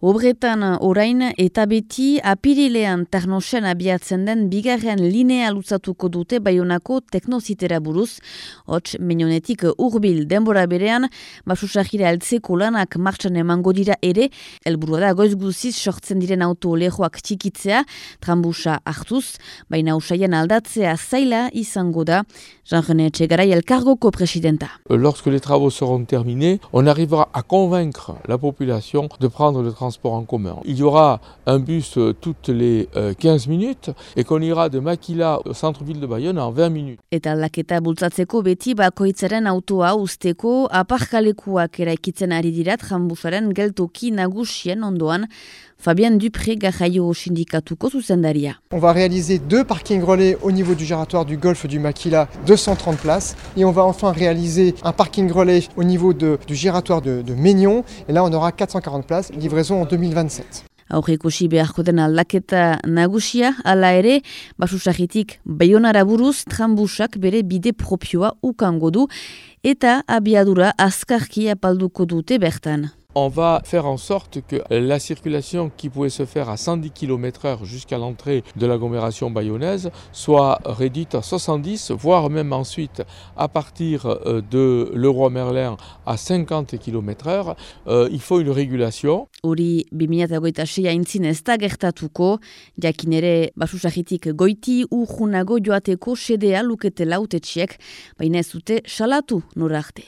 Obretan orain eta beti apirilean ternosen abiatzen den bigarren linea luzatuko dute baionako teknozitera buruz. Hots, menionetik urbil denbora berean, basusahira eltzeko lanak martxan emango dira ere, helburua da goiz guziz sortzen diren auto lehoak txikitzea, trambusa hartuz, baina usaian aldatzea zaila izango da, Jean-René Txegarai elkargoko presidenta. Lorsque les travaux seront terminés, on arrivera à convaincre la population de prendre le transport Il y aura un bus euh, toutes les 15 euh, minutes et qu'on ira de Makila au centre-ville de Bayonne en 20 minutes. Fabien Dupré Gajayo sindikatuko zuzendaria. On va réaliser deux parkings relais au niveau du giratoire du golfe du Maquila, 230 places. Et on va enfin réaliser un parking relais au niveau de, du giratoire de, de Ménion. Et là, on aura 440 places, livraison en 2027. Aurreikusi beharko den aldaketa nagusia, ala ere, basusagitik bayonara buruz, trambusak bere bide propioa ukango du, eta abiadura azkarki apalduko dute bertan. On va faire en sorte que la circulation qui pouvait se faire à 110 km h jusqu'à l'entrée de l'agglomération bayonnaise soit réduite à 70, voire même ensuite à partir euh, de Leroy Merlin à 50 km h euh, il faut une régulation. Hori 2026 aintzin ez da gertatuko, jakin ere basusagitik goiti urjunago joateko sedea lukete lautetxiek, baina ez dute salatu norarte.